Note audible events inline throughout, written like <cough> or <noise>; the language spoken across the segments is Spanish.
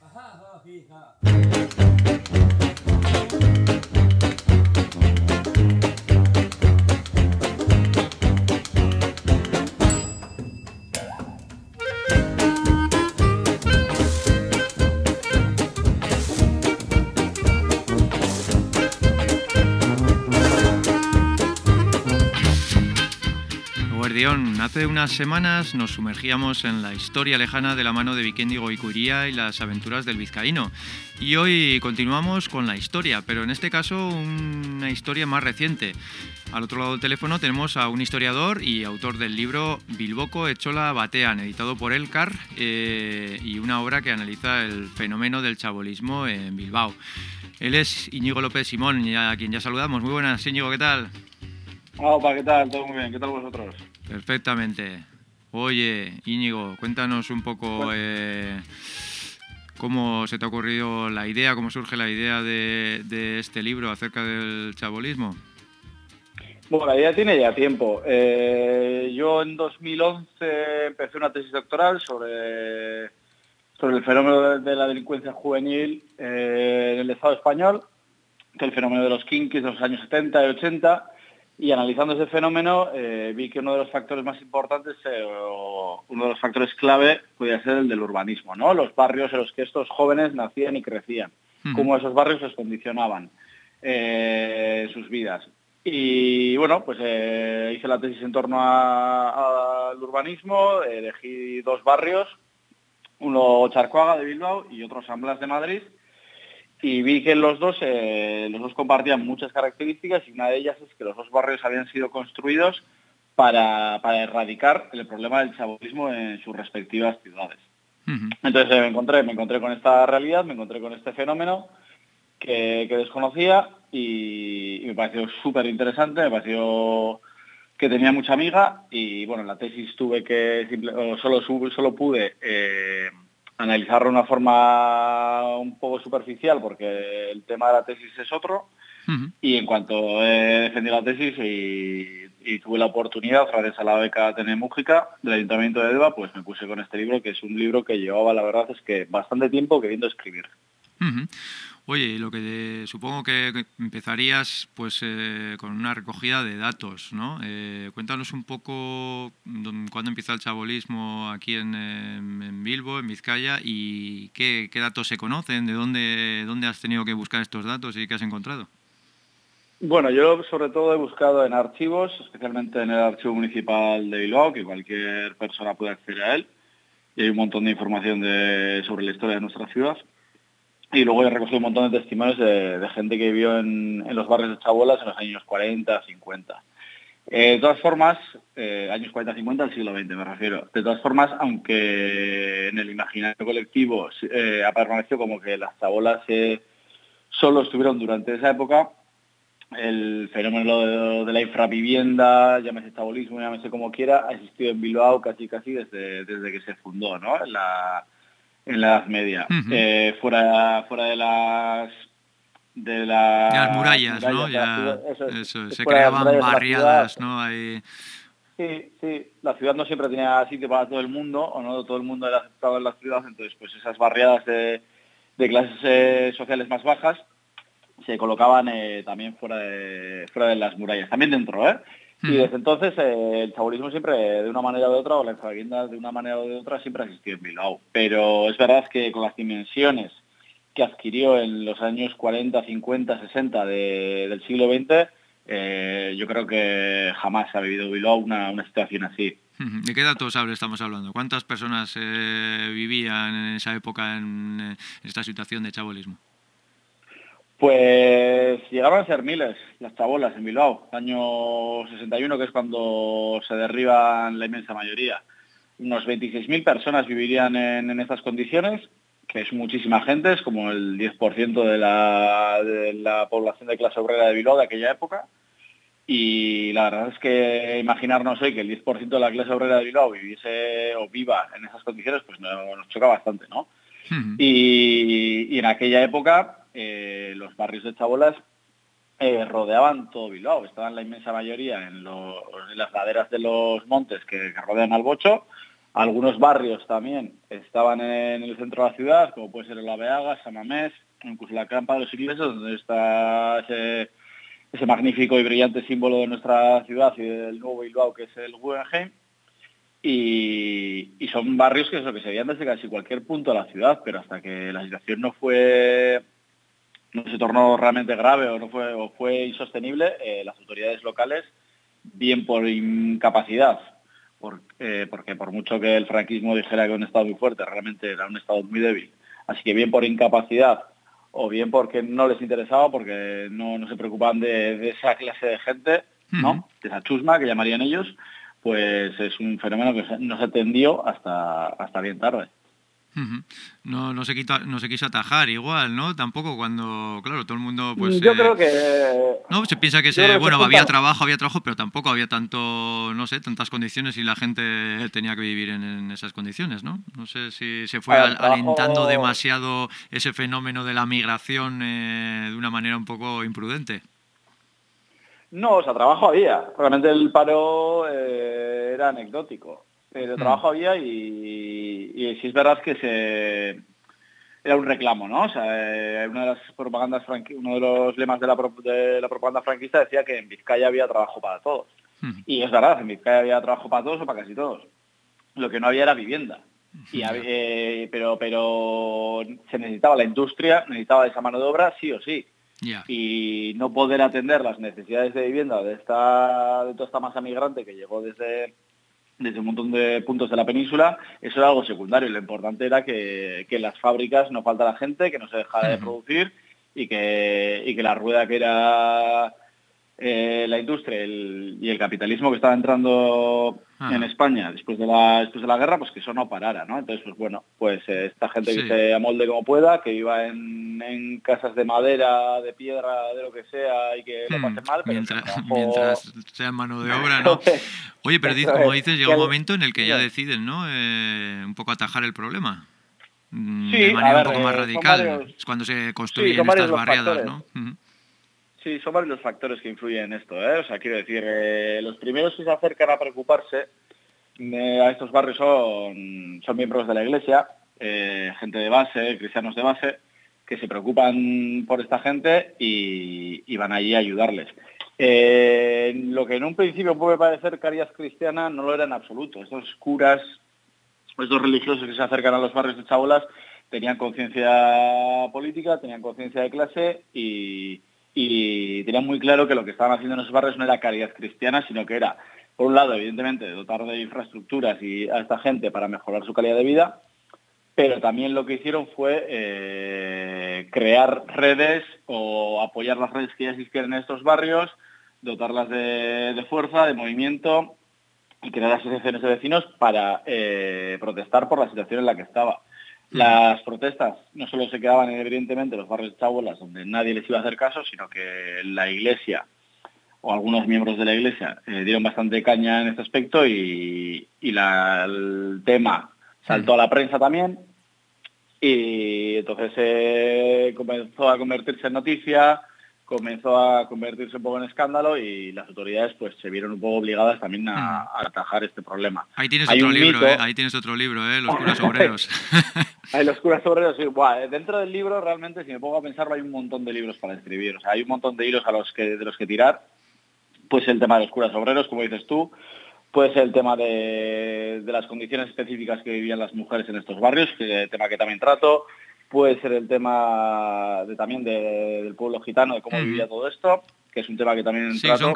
Ha ha hee ha. Hace unas semanas nos sumergíamos en la historia lejana de la mano de Vikendigo y Curía y las aventuras del vizcaíno. Y hoy continuamos con la historia, pero en este caso una historia más reciente. Al otro lado del teléfono tenemos a un historiador y autor del libro Bilboco Echola Batean, editado por Elcar, eh, y una obra que analiza el fenómeno del chabolismo en Bilbao. Él es Íñigo López Simón, a quien ya saludamos. Muy buenas, Íñigo, ¿qué tal? Hola, ¿qué tal? Todo muy bien, ¿qué tal vosotros? Perfectamente. Oye, Íñigo, cuéntanos un poco eh, cómo se te ha ocurrido la idea, cómo surge la idea de, este libro acerca del chabolismo. Bueno, la idea tiene ya tiempo. Eh, yo en 2011 empecé una tesis doctoral sobre, sobre el fenómeno de, la delincuencia juvenil eh, en el Estado español, que el fenómeno de los kinkis de los años 70 y 80 y analizando ese fenómeno eh, vi que uno de los factores más importantes, eh, o uno de los factores clave, podía ser el del urbanismo, ¿no? Los barrios en los que estos jóvenes nacían y crecían, cómo esos barrios les condicionaban eh, sus vidas. Y bueno, pues hice la tesis en torno al urbanismo, elegí dos barrios, uno Charcoaga de Bilbao y otro San Blas de Madrid, y vi que los dos, eh, los dos compartían muchas características y una de ellas es que los dos barrios habían sido construidos para, erradicar el problema del chabolismo en sus respectivas ciudades. Entonces eh, me, encontré, me encontré con esta realidad, me encontré con este fenómeno que, desconocía y, me pareció súper interesante, me pareció que tenía mucha amiga y bueno, en la tesis tuve que, solo, solo pude... Eh, analizarlo de una forma un poco superficial porque el tema de la tesis es otro y en cuanto he defendido la tesis y, tuve la oportunidad, gracias a la beca Tene Mújica del Ayuntamiento de Deva, pues me puse con este libro que es un libro que llevaba, la verdad es que bastante tiempo queriendo escribir. Oye, lo que supongo que empezarías pues eh, con una recogida de datos, ¿no? Eh, cuéntanos un poco cuándo empieza el chabolismo aquí en, Bilbo, en Vizcaya, y qué, datos se conocen, de dónde, dónde has tenido que buscar estos datos y qué has encontrado. Bueno, yo sobre todo he buscado en archivos, especialmente en el archivo municipal de Bilbao, que cualquier persona puede acceder a él, y hay un montón de información sobre la historia de nuestra ciudad. Y luego he recogido un montón de testimonios de, gente que vivió en, los barrios de Chabolas en los años 40, 50. Eh, de todas formas, eh, años 40-50 del siglo XX me refiero. De todas formas, aunque en el imaginario colectivo eh, ha permanecido como que las chabolas solo estuvieron durante esa época, el fenómeno de, la infravivienda, llámese chabolismo, llámese como quiera, ha existido en Bilbao casi casi desde, desde que se fundó, ¿no? En la Edad Media. Eh, fuera, fuera de las de las murallas, ¿no? Ya, eso, se creaban barriadas, ¿no? Sí, sí, la ciudad no siempre tenía sitio para todo el mundo, o no todo el mundo era aceptado en la ciudad, entonces pues esas barriadas de, de clases eh, sociales más bajas se colocaban eh, también fuera de, fuera de las murallas, también dentro, ¿eh? Y desde entonces eh, el chabolismo siempre, de una manera u otra, o la infravivienda de una manera u otra, siempre ha existido en Bilbao. Pero es verdad que con las dimensiones que adquirió en los años 40, 50, 60 del siglo XX, eh, yo creo que jamás ha vivido Bilbao una, situación así. ¿De qué datos estamos hablando? ¿Cuántas personas eh, vivían en esa época en esta situación de chabolismo? Pues llegaban a ser miles las chabolas en Bilbao, año 61, que es cuando se derriban la inmensa mayoría. Unos 26.000 personas vivirían en, estas condiciones, que es muchísima gente, es como el 10% de la, de la población de clase obrera de Bilbao de aquella época. Y la verdad es que imaginarnos hoy que el 10% de la clase obrera de Bilbao viviese o viva en esas condiciones, pues nos choca bastante, ¿no? y, en aquella época eh, los barrios de Chabolas eh, rodeaban todo Bilbao, estaban la inmensa mayoría en, las laderas de los montes que, rodean al Bocho, Algunos barrios también estaban en el centro de la ciudad, como puede ser el Aveaga, Samamés, incluso la Campa de los Ingleses, donde está ese, magnífico y brillante símbolo de nuestra ciudad y del nuevo Bilbao, que es el Guggenheim. Y, son barrios que, eso, que se veían desde casi cualquier punto de la ciudad, pero hasta que la situación no fue no se tornó realmente grave o no fue o fue insostenible, eh, las autoridades locales, bien por incapacidad eh, porque por mucho que el franquismo dijera que era un Estado muy fuerte, realmente era un Estado muy débil. Así que bien por incapacidad o bien porque no les interesaba, porque no, se preocupaban de, esa clase de gente, ¿no? de esa chusma que llamarían ellos, pues es un fenómeno que no se atendió hasta, hasta bien tarde. No, no, se no se quiso atajar igual, ¿no? Tampoco cuando, claro, todo el mundo pues... Yo creo que... No, se piensa que, se, bueno, había trabajo, había trabajo, pero tampoco había tanto, no sé, tantas condiciones y la gente tenía que vivir en, esas condiciones, ¿no? No sé si se fue alentando demasiado ese fenómeno de la migración eh, de una manera un poco imprudente. No, o sea, trabajo había. Realmente el paro eh, era anecdótico. Pero mm. trabajo había y, y sí es verdad que se era un reclamo, ¿no? O sea, eh, una de las propagandas uno de los lemas de la, de la, propaganda franquista decía que en Vizcaya había trabajo para todos. Mm. Y es verdad, en Vizcaya había trabajo para todos o para casi todos. Lo que no había era vivienda. Y eh, pero, pero se necesitaba la industria, necesitaba esa mano de obra sí o sí. Y no poder atender las necesidades de vivienda de, esta, de toda esta masa migrante que llegó desde, desde un montón de puntos de la península, eso era algo secundario. Lo importante era que, en las fábricas no faltara gente, que no se dejara de producir y que, y que la rueda que era eh, la industria y el capitalismo que estaba entrando en España después de la después de la guerra, pues que eso no parara, ¿no? Entonces, pues bueno, pues eh, esta gente que se amolde como pueda, que viva en, casas de madera, de piedra, de lo que sea, y que lo hmm, pase mal, <laughs> mientras, sea mano de obra, ¿no? <laughs> Oye, pero como dices, llega un momento en el que ya deciden, ¿no? Eh, un poco atajar el problema. Mm, de manera un poco más radical. es cuando se construyen estas barriadas, ¿no? Sí, son varios los factores que influyen en esto. ¿eh? O sea, quiero decir, eh, los primeros que se acercan a preocuparse eh, a estos barrios son, son miembros de la Iglesia, gente de base, cristianos de base, que se preocupan por esta gente y, van allí a ayudarles. lo que en un principio puede parecer caridad cristiana no lo era en absoluto. Estos curas, estos religiosos que se acercan a los barrios de Chabolas, tenían conciencia política, tenían conciencia de clase y y tenían muy claro que lo que estaban haciendo en esos barrios no era caridad cristiana, sino que era, por un lado, evidentemente, dotar de infraestructuras y a esta gente para mejorar su calidad de vida, pero también lo que hicieron fue eh, crear redes o apoyar las redes que ya existían en estos barrios, dotarlas de, fuerza, de movimiento y crear asociaciones de vecinos para eh, protestar por la situación en la que estaba. Las protestas no solo se quedaban evidentemente en los barrios de Chabolas, donde nadie les iba a hacer caso, sino que la Iglesia o algunos miembros de la Iglesia eh, dieron bastante caña en este aspecto y, el tema saltó a la prensa también. Y entonces eh, comenzó a convertirse en noticia, comenzó a convertirse un poco en escándalo y las autoridades pues se vieron un poco obligadas también a, atajar este problema. Ahí tienes otro libro, ¿eh? ahí tienes otro libro, ¿eh? Los curas <laughs> obreros. <laughs> los curas obreros, sí. dentro del libro realmente, si me pongo a pensarlo, hay un montón de libros para escribir. O sea, hay un montón de hilos a los que, de los que tirar. Pues el tema de los curas obreros, como dices tú, puede ser el tema de, de las condiciones específicas que vivían las mujeres en estos barrios, que tema que también trato, puede ser el tema de, también del pueblo gitano, de cómo vivía todo esto, que es un tema que también sí, son,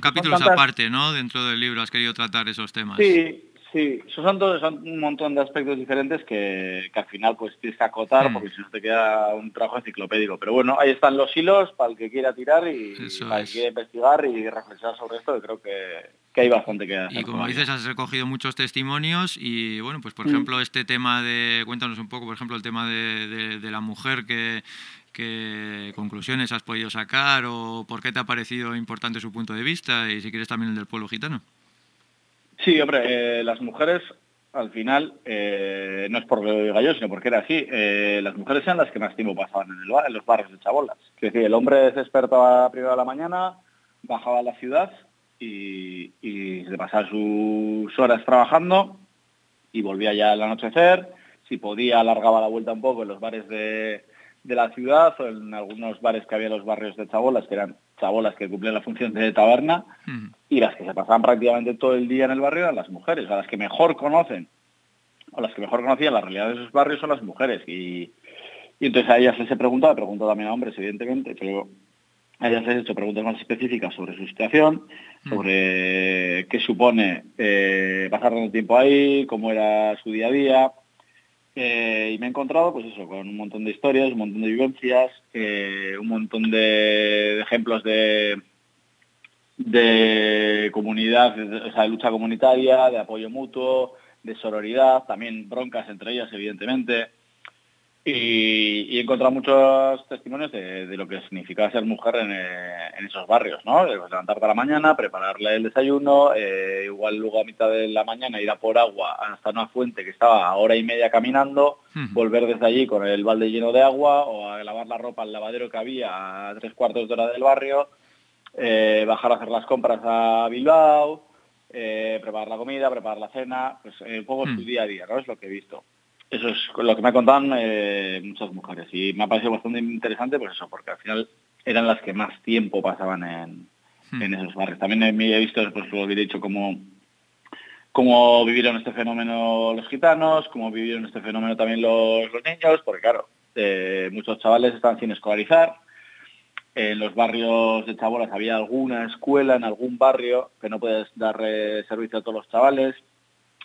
capítulos aparte, ¿no? Dentro del libro has querido tratar esos temas. Sí, sí, son, son un montón de aspectos diferentes que, al final pues tienes que acotar mm. porque si no te queda un trabajo enciclopédico. Pero bueno, ahí están los hilos para el que quiera tirar y para el que quiera investigar y reflexionar sobre esto, que creo que, que hay bastante que hacer. Y como dices, has recogido muchos testimonios y, bueno, pues por mm. ejemplo, este tema de, cuéntanos un poco, por ejemplo, el tema de, la mujer, que, qué conclusiones has podido sacar o por qué te ha parecido importante su punto de vista y si quieres también el del pueblo gitano. Sí, hombre, eh, las mujeres al final, eh, no es por lo diga yo, sino porque era así, eh, las mujeres eran las que más tiempo pasaban en, el, en los barrios de chabolas. Es decir, el hombre se despertaba a primera de la mañana, bajaba a la ciudad y, y se pasaba sus horas trabajando y volvía ya al anochecer, si podía alargaba la vuelta un poco en los bares de, la ciudad o en algunos bares que había en los barrios de chabolas, que eran chabolas que cumplían la función de taberna, y las que se pasaban prácticamente todo el día en el barrio eran las mujeres, a las que mejor conocen, o las que mejor conocían la realidad de esos barrios son las mujeres. Y, entonces a ellas les he preguntado, pregunto también a hombres, evidentemente, pero a ellas les he hecho preguntas más específicas sobre su situación, sobre qué supone eh, pasar tanto tiempo ahí, cómo era su día a día, eh, y me he encontrado, pues eso, con un montón de historias, un montón de vivencias, eh, un montón de, ejemplos de, de comunidad, o sea, de lucha comunitaria, de apoyo mutuo, de sororidad, también broncas entre ellas, evidentemente. Y, he encontrado muchos testimonios de, lo que significaba ser mujer en, eh, esos barrios, ¿no? levantarte a la mañana, prepararle el desayuno, eh, igual luego a mitad de la mañana ir a por agua hasta una fuente que estaba a hora y media caminando, volver desde allí con el balde lleno de agua o a lavar la ropa al lavadero que había a tres cuartos de hora del barrio, eh, bajar a hacer las compras a Bilbao, preparar la comida, preparar la cena, pues un poco su día a día, ¿no? Es lo que he visto. Eso es lo que me contaban eh, muchas mujeres y me ha parecido bastante interesante pues eso, porque al final eran las que más tiempo pasaban en, hmm. esos barrios. También he, visto, pues lo he dicho, cómo, cómo vivieron este fenómeno los gitanos, cómo vivieron este fenómeno también los, niños, porque claro, eh, muchos chavales están sin escolarizar. En los barrios de chabolas había alguna escuela en algún barrio que no puedes dar eh, servicio a todos los chavales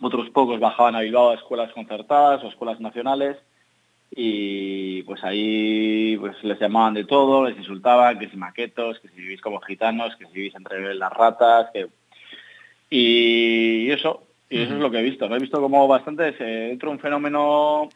otros pocos bajaban a Bilbao a escuelas concertadas o escuelas nacionales y pues ahí pues les llamaban de todo, les insultaban, que si maquetos, que si vivís como gitanos, que si vivís entre las ratas, que... Y eso, y eso es lo que he visto. he visto como bastante, dentro de un fenómeno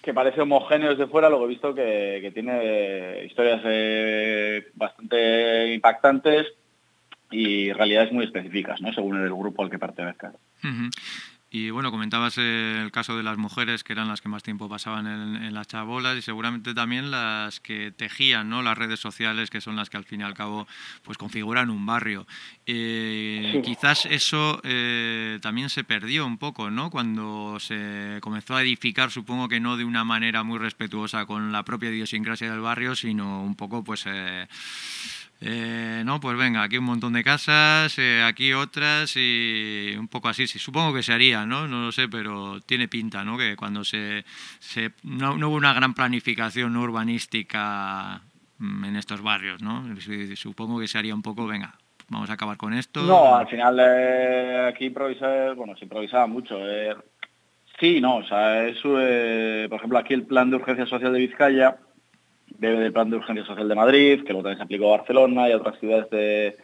que parece homogéneo desde fuera, luego he visto que, tiene historias eh, bastante impactantes y realidades muy específicas, ¿no? según el grupo al que pertenezca. Y bueno, comentabas el caso de las mujeres, que eran las que más tiempo pasaban en, las chabolas y seguramente también las que tejían ¿no? las redes sociales, que son las que al fin y al cabo pues configuran un barrio. Eh, quizás eso eh, también se perdió un poco, ¿no? Cuando se comenzó a edificar, supongo que no de una manera muy respetuosa con la propia idiosincrasia del barrio, sino un poco pues... Eh, eh, no, pues venga, aquí un montón de casas, eh, aquí otras y un poco así. Sí, supongo que se haría, ¿no? No lo sé, pero tiene pinta, ¿no? Que cuando se, no, hubo una gran planificación urbanística mm, en estos barrios, ¿no? Supongo que se haría un poco, venga, vamos a acabar con esto. No, al final eh, aquí improvisar, bueno, se improvisaba mucho. sí, no, o sea, eso, por ejemplo, aquí el plan de urgencia social de Vizcaya debe del Plan de Urgencia Social de Madrid, que luego también se aplicó a Barcelona y a otras ciudades de,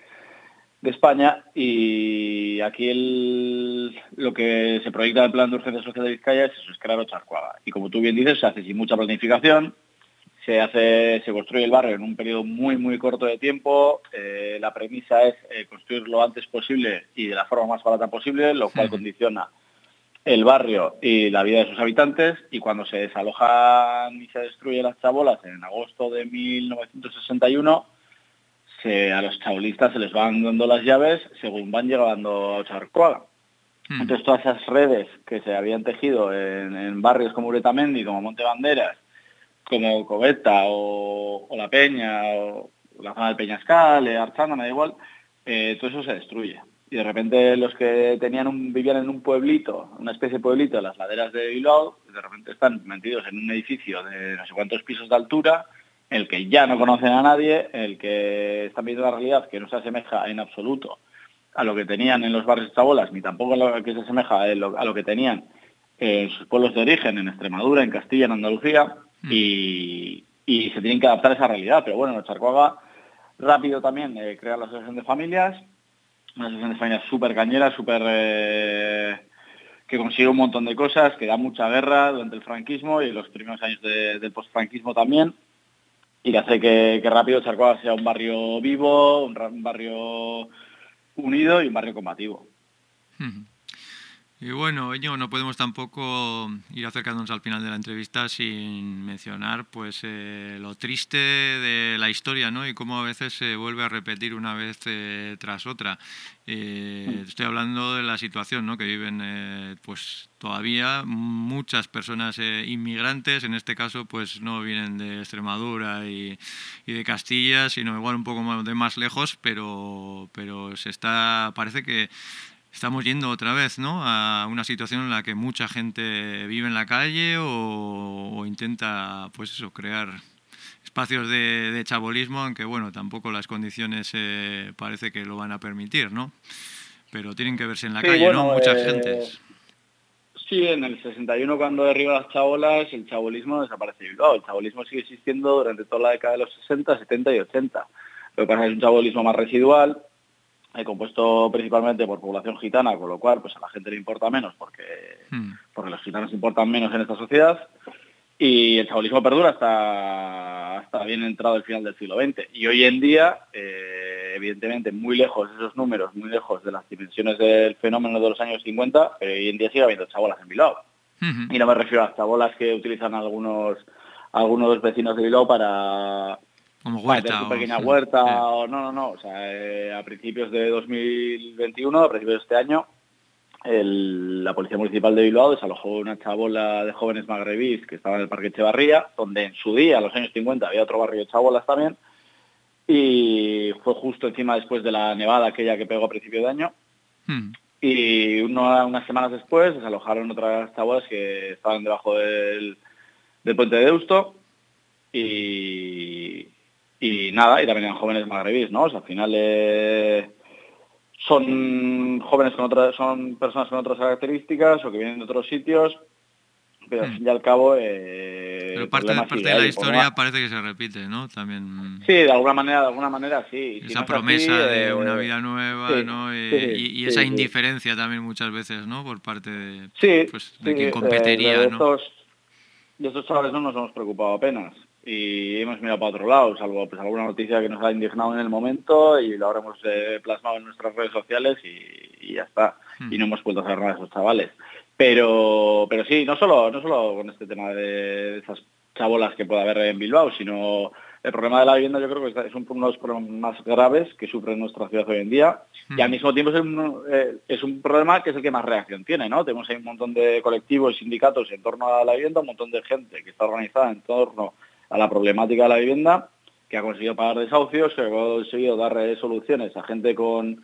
España. Y aquí lo que se proyecta del Plan de Urgencia Social de Vizcaya es eso, es crear Ocharcuaga. Y como tú bien dices, se hace sin mucha planificación, se hace, se construye el barrio en un periodo muy, muy corto de tiempo. Eh, la premisa es eh, construir lo antes posible y de la forma más barata posible, lo cual condiciona el barrio y la vida de sus habitantes y cuando se desalojan y se destruyen las chabolas en agosto de 1961, a los chabolistas se les van dando las llaves según van llegando a Ocharcoaga. Hmm. Entonces todas esas redes que se habían tejido en, barrios como Uretamendi, como Monte Banderas, como Coveta o, La Peña o la zona del Peñascal, Archanda, me da igual, eh, todo eso se destruye y de repente los que tenían un, vivían en un pueblito, una especie de pueblito en las laderas de Bilbao, de repente están metidos en un edificio de no sé cuántos pisos de altura, el que ya no conocen a nadie, el que están viendo la realidad que no se asemeja en absoluto a lo que tenían en los barrios de Chabolas, ni tampoco a lo que se asemeja a lo, que tenían en sus pueblos de origen, en Extremadura, en Castilla, en Andalucía, mm. y, se tienen que adaptar a esa realidad. Pero bueno, en Charcoaga rápido también eh, crear la asociación de familias, una asociación de España súper cañera, súper... Eh, que consigue un montón de cosas, que da mucha guerra durante el franquismo y los primeros años del postfranquismo también, y que hace que, rápido Charcoa sea un barrio vivo, un, barrio unido y un barrio combativo. Y bueno, no podemos tampoco ir acercándonos al final de la entrevista sin mencionar pues eh, lo triste de la historia ¿no? y cómo a veces se vuelve a repetir una vez eh, tras otra. Eh, estoy hablando de la situación ¿no? que viven pues todavía muchas personas inmigrantes, en este caso pues no vienen de Extremadura y, y, de Castilla, sino igual un poco de más lejos, pero, pero se está, parece que estamos yendo otra vez ¿no? a una situación en la que mucha gente vive en la calle o, intenta pues eso, crear espacios de, chabolismo, aunque bueno, tampoco las condiciones eh, parece que lo van a permitir, ¿no? Pero tienen que verse en la calle, ¿no? Muchas eh, gentes. Sí, en el 61 cuando derriba las chabolas, el chabolismo desaparece El chabolismo sigue existiendo durante toda la década de los 60, 70 y 80. Lo que pasa es un chabolismo más residual, compuesto principalmente por población gitana, con lo cual pues a la gente le importa menos porque, hmm. porque los gitanos importan menos en esta sociedad. Y el chabolismo perdura hasta, hasta bien entrado el final del siglo XX. Y hoy en día, eh, evidentemente, muy lejos de esos números, muy lejos de las dimensiones del fenómeno de los años 50, pero hoy en día sigue habiendo chabolas en Bilbao. Hmm. Y no me refiero a las chabolas que utilizan algunos algunos vecinos de Bilbao para como huerta. Pequeña huerta, o no, no, no. O sea, eh, a principios de 2021, a principios de este año, la Policía Municipal de Bilbao desalojó una chabola de jóvenes magrebís que estaba en el Parque Echevarría, donde en su día, en los años 50, había otro barrio de chabolas también, y fue justo encima después de la nevada aquella que pegó a principio de año. Hmm. Y unas semanas después desalojaron otras chabolas que estaban debajo del, del puente de Deusto y, y nada, y también eran jóvenes magrebís, ¿no? al final eh, son jóvenes con otras, son personas con otras características o que vienen de otros sitios, pero al hmm. fin y al cabo... Eh, pero parte, de la historia parece que se repite, ¿no? También... Sí, de alguna manera, de alguna manera sí. Esa promesa de eh, una vida nueva, ¿no? Y, esa indiferencia también muchas veces, ¿no? Por parte de, pues, de quien competiría, de ¿no? Estos, de estos chavales no nos hemos preocupado apenas y hemos mirado para otro lado, salvo pues, alguna noticia que nos ha indignado en el momento y lo habremos eh, plasmado en nuestras redes sociales y, ya está. Hmm. Y no hemos vuelto a hacer nada esos chavales. Pero, pero sí, no solo, no solo con este tema de esas chabolas que puede haber en Bilbao, sino el problema de la vivienda yo creo que es uno de los problemas más graves que sufre nuestra ciudad hoy en día y al hmm. mismo tiempo es un, eh, es un, problema que es el que más reacción tiene, ¿no? Tenemos ahí un montón de colectivos y sindicatos en torno a la vivienda, un montón de gente que está organizada en torno a la problemática de la vivienda, que ha conseguido pagar desahucios, que ha conseguido dar soluciones a gente con,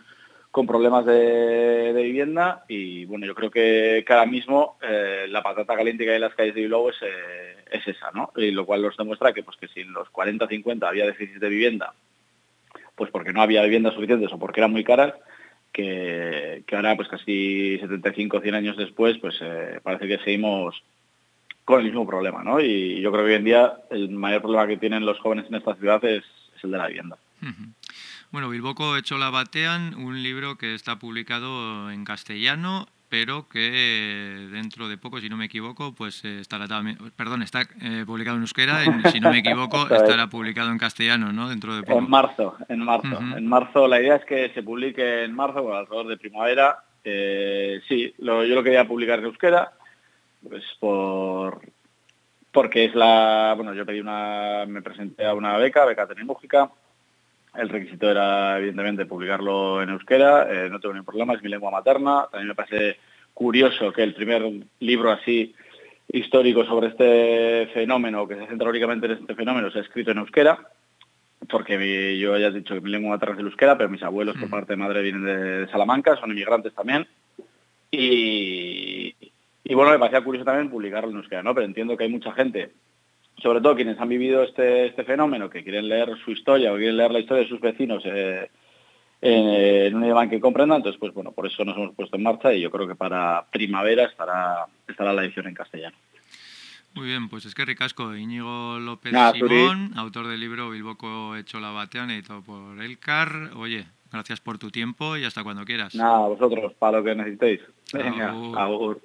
con problemas de, vivienda y bueno, yo creo que, cada mismo eh, la patata caliente que hay en las calles de Bilbao es, eh, es esa, ¿no? Y lo cual nos demuestra que pues que si en los 40-50 había déficit de vivienda, pues porque no había viviendas suficientes o porque eran muy caras, que, ahora pues casi 75 100 años después pues eh, parece que seguimos con el mismo problema, ¿no? Y yo creo que hoy en día el mayor problema que tienen los jóvenes en esta ciudad es, el de la vivienda. Bueno, Bilboco hecho la batean, un libro que está publicado en castellano, pero que dentro de poco, si no me equivoco, pues eh, estará también, perdón, está eh, publicado en euskera, y, si no me equivoco, <laughs> estará publicado en castellano, ¿no? Dentro de poco. En marzo, en marzo. En marzo, la idea es que se publique en marzo, por alrededor de primavera. Eh, sí, yo lo quería publicar en euskera, pues por porque es la bueno yo pedí una me presenté a una beca beca tecnológica. El requisito era evidentemente publicarlo en euskera eh, no tengo ningún problema es mi lengua materna. También me parece curioso que el primer libro así histórico sobre este fenómeno que se centra únicamente en este fenómeno se ha escrito en euskera porque yo ya he dicho que mi lengua materna es el euskera pero mis abuelos por mm. parte de madre vienen de Salamanca son inmigrantes también. Y, y bueno, me parecía curioso también publicarlo en euskera, ¿no? Pero entiendo que hay mucha gente, sobre todo quienes han vivido este, este fenómeno, que quieren leer su historia o quieren leer la historia de sus vecinos eh, en, un idioma que comprendan. Entonces, pues bueno, por eso nos hemos puesto en marcha y yo creo que para primavera estará, estará la edición en castellano. Muy bien, pues es que ricasco. Íñigo López Simón, autor del libro Bilboco hecho la batean, editado por Elcar. Oye, gracias por tu tiempo y hasta cuando quieras. Nada, vosotros, para lo que necesitéis. Venga, agur.